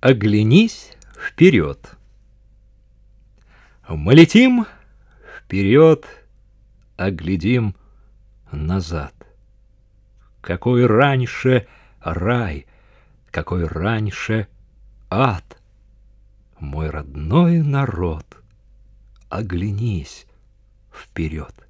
Оглянись вперед. Мы летим вперед, оглядим назад. Какой раньше рай, какой раньше ад. Мой родной народ, оглянись вперед.